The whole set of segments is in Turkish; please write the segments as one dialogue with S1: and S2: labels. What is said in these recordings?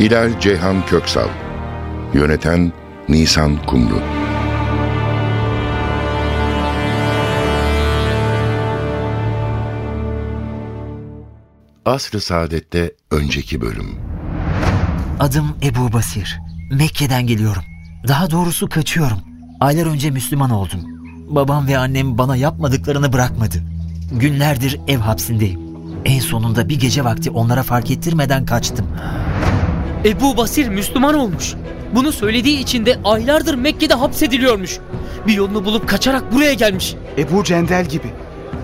S1: Hilal Ceyhan Köksal Yöneten Nisan Kumru Asr-ı Saadet'te önceki bölüm
S2: Adım Ebu Basir. Mekke'den geliyorum. Daha doğrusu kaçıyorum. Aylar önce Müslüman oldum. Babam ve annem bana yapmadıklarını bırakmadı. Günlerdir ev hapsindeyim. En sonunda bir gece vakti onlara fark ettirmeden kaçtım.
S3: Ebu Basir Müslüman olmuş. Bunu söylediği için de aylardır Mekke'de hapsediliyormuş. Bir yolunu bulup kaçarak buraya gelmiş.
S4: Ebu Cendel gibi.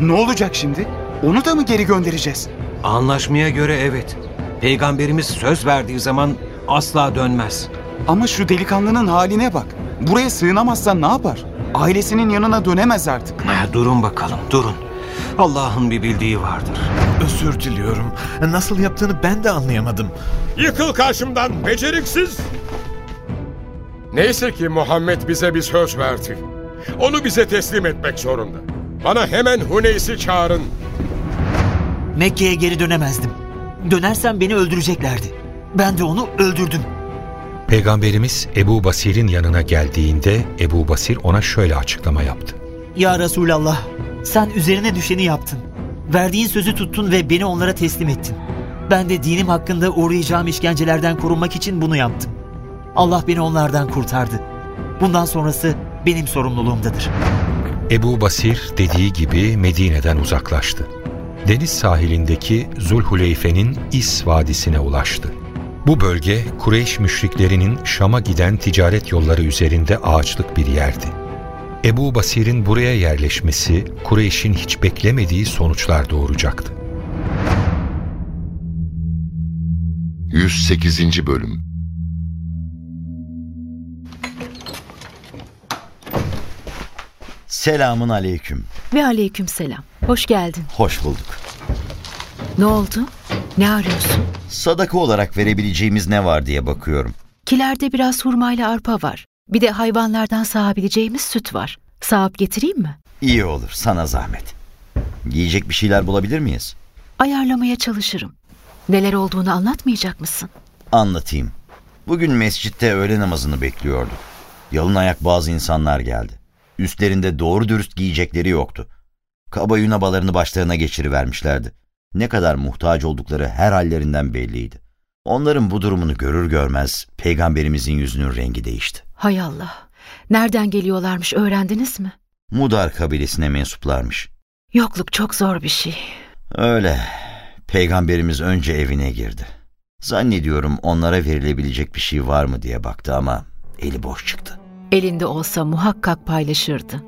S4: Ne olacak şimdi? Onu da mı geri göndereceğiz?
S5: Anlaşmaya göre evet. Peygamberimiz söz verdiği zaman asla dönmez.
S4: Ama şu delikanlının haline bak. Buraya sığınamazsa ne yapar? Ailesinin yanına dönemez artık.
S5: Ha, durun bakalım, durun. Allah'ın bir bildiği vardır.
S6: Özür diliyorum. Nasıl yaptığını ben de anlayamadım.
S7: Yıkıl karşımdan beceriksiz. Neyse ki Muhammed bize bir söz verdi. Onu bize teslim etmek zorunda. Bana hemen Huneys'i çağırın.
S2: Mekke'ye geri dönemezdim. Dönersem beni öldüreceklerdi. Ben de onu öldürdüm.
S8: Peygamberimiz Ebu Basir'in yanına geldiğinde Ebu Basir ona şöyle açıklama yaptı.
S2: Ya Resulallah, sen üzerine düşeni yaptın. Verdiğin sözü tuttun ve beni onlara teslim ettin. Ben de dinim hakkında uğrayacağım işkencelerden korunmak için bunu yaptım. Allah beni onlardan kurtardı. Bundan sonrası benim sorumluluğumdadır.
S8: Ebu Basir dediği gibi Medine'den uzaklaştı. Deniz sahilindeki Zulhuleyfe'nin İs Vadisi'ne ulaştı. Bu bölge Kureyş müşriklerinin Şam'a giden ticaret yolları üzerinde ağaçlık bir yerdi. Ebu Basir'in buraya yerleşmesi Kureyş'in hiç beklemediği sonuçlar doğuracaktı.
S1: 108. Bölüm
S9: Selamun aleyküm.
S10: Ve aleyküm selam. Hoş geldin.
S9: Hoş bulduk.
S10: Ne oldu? Ne arıyorsun?
S9: Sadaka olarak verebileceğimiz ne var diye bakıyorum.
S10: Kilerde biraz hurmayla arpa var. Bir de hayvanlardan sağabileceğimiz süt var. Sağıp getireyim mi?
S9: İyi olur, sana zahmet. Giyecek bir şeyler bulabilir miyiz?
S10: Ayarlamaya çalışırım. Neler olduğunu anlatmayacak mısın?
S9: Anlatayım. Bugün mescitte öğle namazını bekliyorduk. Yalın ayak bazı insanlar geldi. Üstlerinde doğru dürüst giyecekleri yoktu. Kaba yunabalarını başlarına geçirivermişlerdi. Ne kadar muhtaç oldukları her hallerinden belliydi. Onların bu durumunu görür görmez peygamberimizin yüzünün rengi değişti.
S10: Hay Allah. Nereden geliyorlarmış öğrendiniz mi?
S9: Mudar kabilesine mensuplarmış.
S10: Yokluk çok zor bir şey.
S9: Öyle. Peygamberimiz önce evine girdi. Zannediyorum onlara verilebilecek bir şey var mı diye baktı ama eli boş çıktı.
S10: Elinde olsa muhakkak paylaşırdı.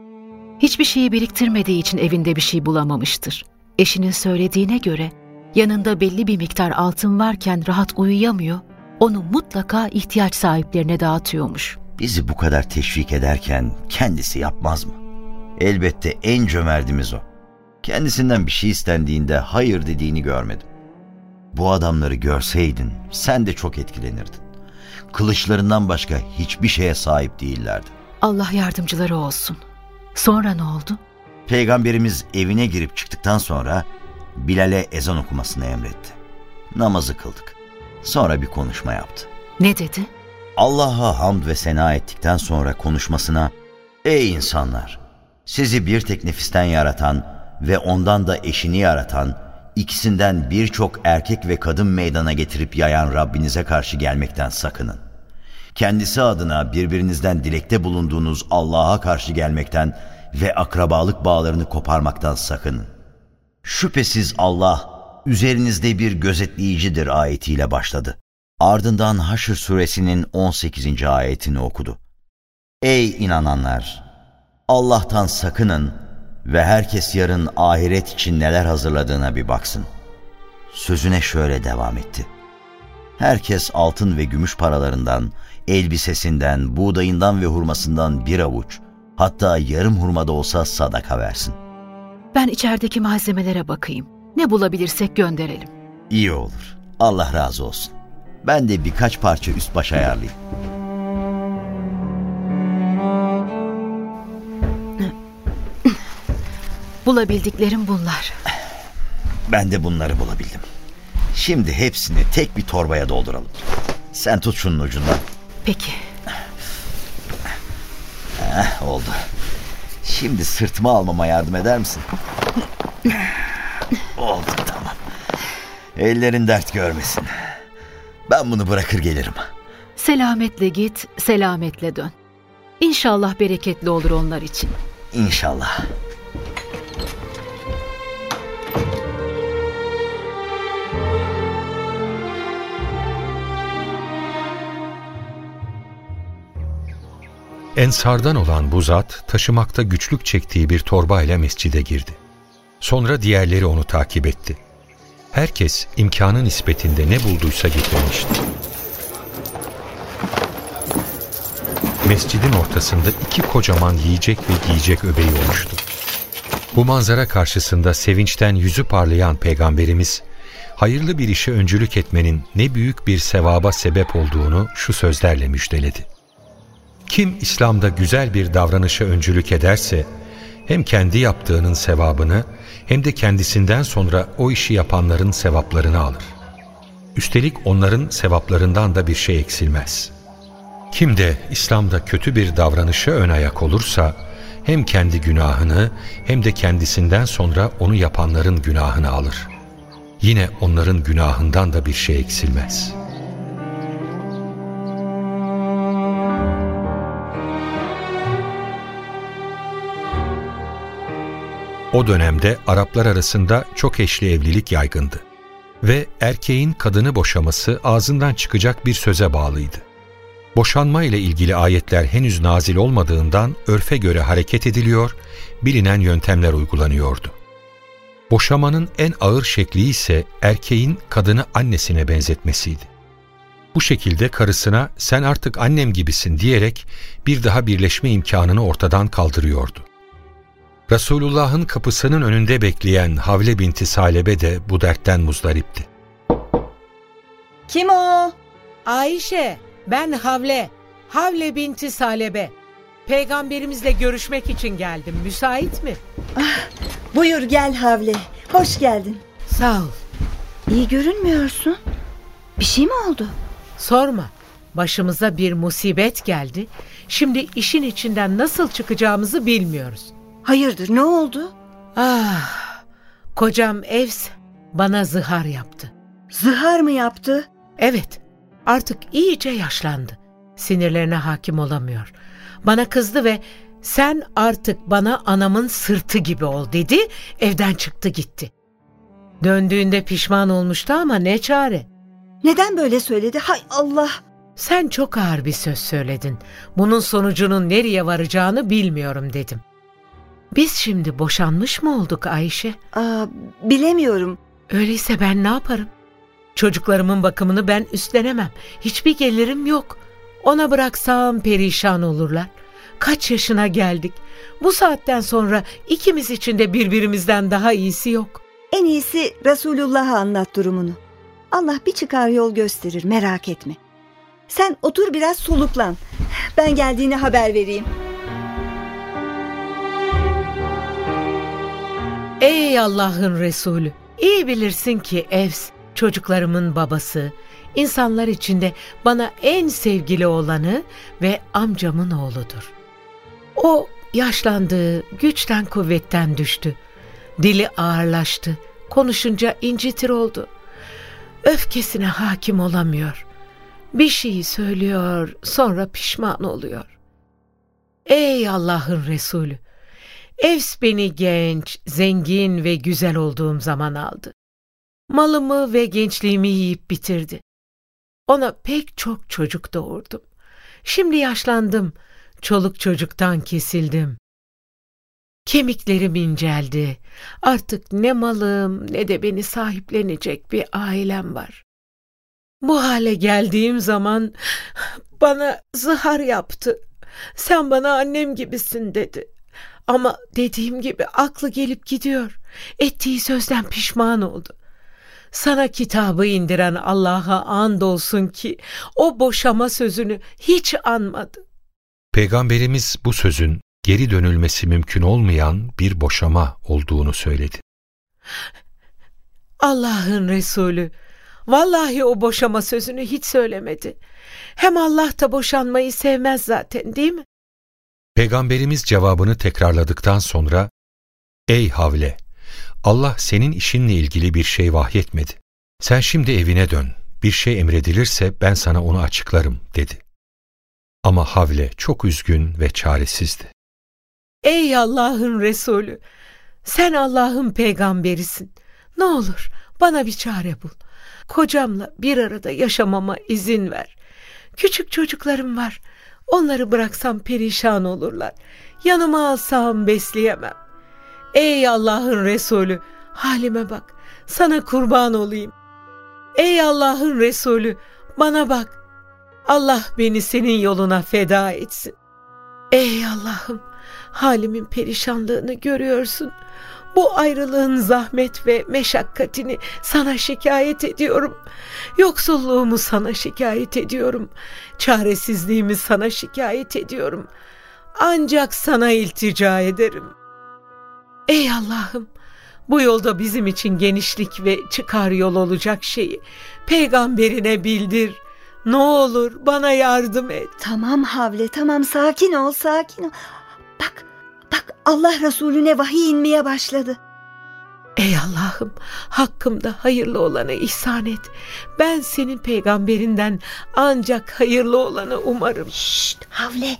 S10: Hiçbir şeyi biriktirmediği için evinde bir şey bulamamıştır. Eşinin söylediğine göre yanında belli bir miktar altın varken rahat uyuyamıyor, onu mutlaka ihtiyaç sahiplerine dağıtıyormuş.
S9: Bizi bu kadar teşvik ederken kendisi yapmaz mı? Elbette en cömertimiz o. Kendisinden bir şey istendiğinde hayır dediğini görmedim. Bu adamları görseydin sen de çok etkilenirdin. Kılıçlarından başka hiçbir şeye sahip değillerdi.
S10: Allah yardımcıları olsun. Sonra ne oldu?
S9: Peygamberimiz evine girip çıktıktan sonra Bilal'e ezan okumasını emretti. Namazı kıldık. Sonra bir konuşma yaptı.
S10: Ne dedi?
S9: Allah'a hamd ve sena ettikten sonra konuşmasına Ey insanlar! Sizi bir tek nefisten yaratan ve ondan da eşini yaratan, ikisinden birçok erkek ve kadın meydana getirip yayan Rabbinize karşı gelmekten sakının. Kendisi adına birbirinizden dilekte bulunduğunuz Allah'a karşı gelmekten ve akrabalık bağlarını koparmaktan sakının. Şüphesiz Allah üzerinizde bir gözetleyicidir ayetiyle başladı. Ardından Haşr suresinin 18. ayetini okudu. Ey inananlar! Allah'tan sakının ve herkes yarın ahiret için neler hazırladığına bir baksın. Sözüne şöyle devam etti. Herkes altın ve gümüş paralarından, elbisesinden, buğdayından ve hurmasından bir avuç, hatta yarım hurma da olsa sadaka versin.
S10: Ben içerideki malzemelere bakayım. Ne bulabilirsek gönderelim.
S9: İyi olur. Allah razı olsun. Ben de birkaç parça üst baş ayarlayayım.
S10: Bulabildiklerim bunlar.
S9: Ben de bunları bulabildim. Şimdi hepsini tek bir torbaya dolduralım. Sen tut şunun ucundan.
S10: Peki.
S9: Heh, oldu. Şimdi sırtıma almama yardım eder misin? oldu tamam. Ellerin dert görmesin. Ben bunu bırakır gelirim.
S10: Selametle git, selametle dön. İnşallah bereketli olur onlar için.
S9: İnşallah.
S8: Ensardan olan bu zat taşımakta güçlük çektiği bir torba ile mescide girdi. Sonra diğerleri onu takip etti. Herkes imkanı nispetinde ne bulduysa getirmişti. Mescidin ortasında iki kocaman yiyecek ve giyecek öbeği oluştu. Bu manzara karşısında sevinçten yüzü parlayan Peygamberimiz, hayırlı bir işe öncülük etmenin ne büyük bir sevaba sebep olduğunu şu sözlerle müjdeledi. Kim İslam'da güzel bir davranışa öncülük ederse, hem kendi yaptığının sevabını hem de kendisinden sonra o işi yapanların sevaplarını alır. Üstelik onların sevaplarından da bir şey eksilmez. Kim de İslam'da kötü bir davranışa ön ayak olursa, hem kendi günahını hem de kendisinden sonra onu yapanların günahını alır. Yine onların günahından da bir şey eksilmez.'' O dönemde Araplar arasında çok eşli evlilik yaygındı ve erkeğin kadını boşaması ağzından çıkacak bir söze bağlıydı. Boşanma ile ilgili ayetler henüz nazil olmadığından örfe göre hareket ediliyor, bilinen yöntemler uygulanıyordu. Boşamanın en ağır şekli ise erkeğin kadını annesine benzetmesiydi. Bu şekilde karısına sen artık annem gibisin diyerek bir daha birleşme imkanını ortadan kaldırıyordu. Resulullah'ın kapısının önünde bekleyen Havle binti Salebe de bu dertten muzdaripti.
S11: Kim o? Ayşe, ben Havle. Havle binti Salebe. Peygamberimizle görüşmek için geldim. Müsait mi?
S12: Ah, buyur gel Havle. Hoş geldin.
S11: Sağ ol.
S12: İyi görünmüyorsun. Bir şey mi oldu?
S11: Sorma. Başımıza bir musibet geldi. Şimdi işin içinden nasıl çıkacağımızı bilmiyoruz.
S12: Hayırdır ne oldu?
S11: Ah, kocam Evs bana zihar yaptı.
S12: Zihar mı yaptı?
S11: Evet, artık iyice yaşlandı. Sinirlerine hakim olamıyor. Bana kızdı ve sen artık bana anamın sırtı gibi ol dedi, evden çıktı gitti. Döndüğünde pişman olmuştu ama ne çare.
S12: Neden böyle söyledi? Hay Allah!
S11: Sen çok ağır bir söz söyledin. Bunun sonucunun nereye varacağını bilmiyorum dedim. Biz şimdi boşanmış mı olduk Ayşe?
S12: Aa, bilemiyorum.
S11: Öyleyse ben ne yaparım? Çocuklarımın bakımını ben üstlenemem. Hiçbir gelirim yok. Ona bıraksam perişan olurlar. Kaç yaşına geldik. Bu saatten sonra ikimiz için de birbirimizden daha iyisi yok.
S12: En iyisi Resulullah'a anlat durumunu. Allah bir çıkar yol gösterir merak etme. Sen otur biraz soluklan. Ben geldiğini haber vereyim.
S11: Ey Allah'ın Resulü! İyi bilirsin ki Evs, çocuklarımın babası, insanlar içinde bana en sevgili olanı ve amcamın oğludur. O yaşlandı, güçten kuvvetten düştü. Dili ağırlaştı, konuşunca incitir oldu. Öfkesine hakim olamıyor. Bir şeyi söylüyor, sonra pişman oluyor. Ey Allah'ın Resulü! Evs beni genç, zengin ve güzel olduğum zaman aldı. Malımı ve gençliğimi yiyip bitirdi. Ona pek çok çocuk doğurdum. Şimdi yaşlandım, çoluk çocuktan kesildim. Kemiklerim inceldi. Artık ne malım ne de beni sahiplenecek bir ailem var. Bu hale geldiğim zaman bana zihar yaptı. Sen bana annem gibisin dedi. Ama dediğim gibi aklı gelip gidiyor. Ettiği sözden pişman oldu. Sana kitabı indiren Allah'a and olsun ki o boşama sözünü hiç anmadı.
S8: Peygamberimiz bu sözün geri dönülmesi mümkün olmayan bir boşama olduğunu söyledi.
S11: Allah'ın Resulü vallahi o boşama sözünü hiç söylemedi. Hem Allah da boşanmayı sevmez zaten değil mi?
S8: Peygamberimiz cevabını tekrarladıktan sonra Ey Havle! Allah senin işinle ilgili bir şey vahyetmedi. Sen şimdi evine dön. Bir şey emredilirse ben sana onu açıklarım dedi. Ama Havle çok üzgün ve çaresizdi.
S11: Ey Allah'ın Resulü! Sen Allah'ın peygamberisin. Ne olur bana bir çare bul. Kocamla bir arada yaşamama izin ver. Küçük çocuklarım var. Onları bıraksam perişan olurlar. Yanıma alsam besleyemem. Ey Allah'ın Resulü halime bak. Sana kurban olayım. Ey Allah'ın Resulü bana bak. Allah beni senin yoluna feda etsin. Ey Allah'ım halimin perişanlığını görüyorsun. Bu ayrılığın zahmet ve meşakkatini sana şikayet ediyorum. Yoksulluğumu sana şikayet ediyorum. Çaresizliğimi sana şikayet ediyorum. Ancak sana iltica ederim. Ey Allah'ım, bu yolda bizim için genişlik ve çıkar yol olacak şeyi peygamberine bildir. Ne olur bana yardım et.
S12: Tamam Havle tamam sakin ol sakin ol. Bak bak Allah Resulüne vahiy inmeye başladı.
S11: Ey Allah'ım hakkımda hayırlı olanı ihsan et. Ben senin peygamberinden ancak hayırlı olanı umarım.
S12: Şşt Havle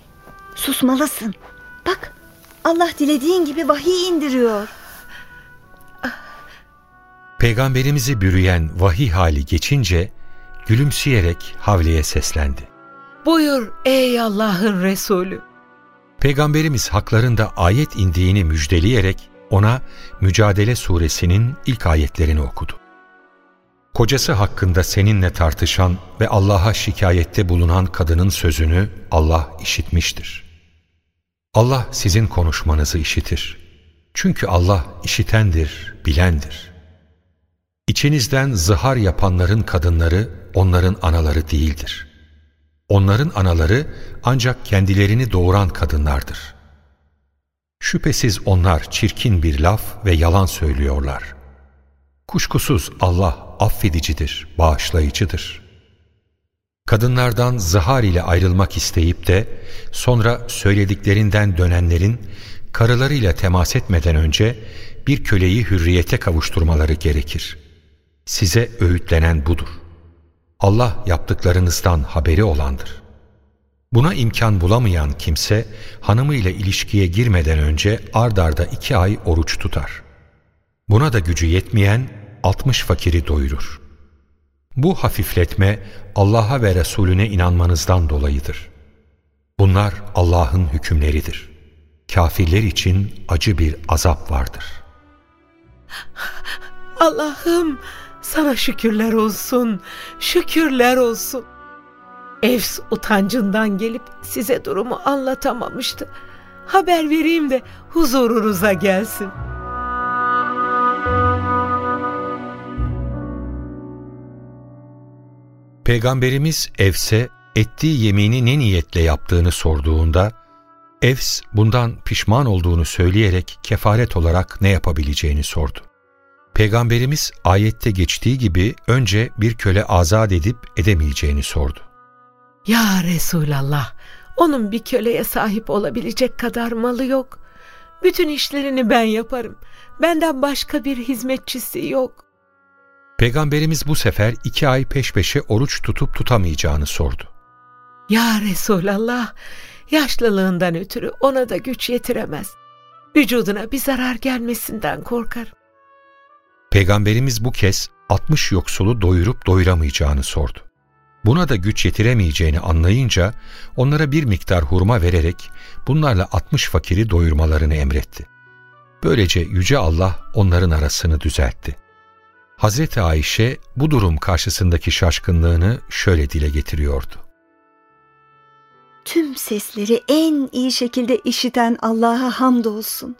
S12: susmalısın. Bak Allah dilediğin gibi vahiy indiriyor.
S8: Peygamberimizi bürüyen vahiy hali geçince gülümseyerek Havle'ye seslendi.
S11: Buyur ey Allah'ın Resulü.
S8: Peygamberimiz haklarında ayet indiğini müjdeleyerek ona Mücadele suresinin ilk ayetlerini okudu. Kocası hakkında seninle tartışan ve Allah'a şikayette bulunan kadının sözünü Allah işitmiştir. Allah sizin konuşmanızı işitir. Çünkü Allah işitendir, bilendir. İçinizden zihar yapanların kadınları onların anaları değildir. Onların anaları ancak kendilerini doğuran kadınlardır. Şüphesiz onlar çirkin bir laf ve yalan söylüyorlar. Kuşkusuz Allah affedicidir, bağışlayıcıdır. Kadınlardan zihar ile ayrılmak isteyip de sonra söylediklerinden dönenlerin karılarıyla temas etmeden önce bir köleyi hürriyete kavuşturmaları gerekir. Size öğütlenen budur. Allah yaptıklarınızdan haberi olandır. Buna imkan bulamayan kimse hanımıyla ilişkiye girmeden önce ardarda iki ay oruç tutar. Buna da gücü yetmeyen 60 fakiri doyurur. Bu hafifletme Allah'a ve Resulüne inanmanızdan dolayıdır. Bunlar Allah'ın hükümleridir. Kafirler için acı bir azap vardır.
S11: Allah'ım sana şükürler olsun, şükürler olsun. Evs utancından gelip size durumu anlatamamıştı. Haber vereyim de huzurunuza gelsin.
S8: Peygamberimiz Evs'e ettiği yemini ne niyetle yaptığını sorduğunda, Evs bundan pişman olduğunu söyleyerek kefaret olarak ne yapabileceğini sordu. Peygamberimiz ayette geçtiği gibi önce bir köle azat edip edemeyeceğini sordu.
S11: Ya Resulallah, onun bir köleye sahip olabilecek kadar malı yok. Bütün işlerini ben yaparım. Benden başka bir hizmetçisi yok.
S8: Peygamberimiz bu sefer iki ay peş peşe oruç tutup tutamayacağını sordu.
S11: Ya Resulallah, yaşlılığından ötürü ona da güç yetiremez. Vücuduna bir zarar gelmesinden korkarım.
S8: Peygamberimiz bu kez 60 yoksulu doyurup doyuramayacağını sordu. Buna da güç yetiremeyeceğini anlayınca onlara bir miktar hurma vererek bunlarla 60 fakiri doyurmalarını emretti. Böylece Yüce Allah onların arasını düzeltti. Hazreti Ayşe bu durum karşısındaki şaşkınlığını şöyle dile getiriyordu.
S12: Tüm sesleri en iyi şekilde işiten Allah'a hamdolsun.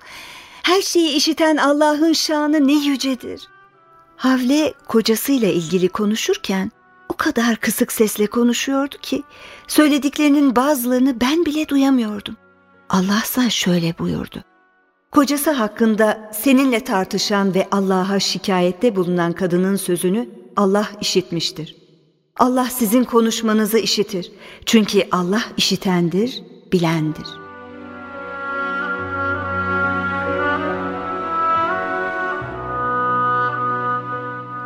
S12: Her şeyi işiten Allah'ın şanı ne yücedir. Havle kocasıyla ilgili konuşurken o kadar kısık sesle konuşuyordu ki söylediklerinin bazılarını ben bile duyamıyordum. Allahsa şöyle buyurdu. Kocası hakkında seninle tartışan ve Allah'a şikayette bulunan kadının sözünü Allah işitmiştir. Allah sizin konuşmanızı işitir. Çünkü Allah işitendir, bilendir.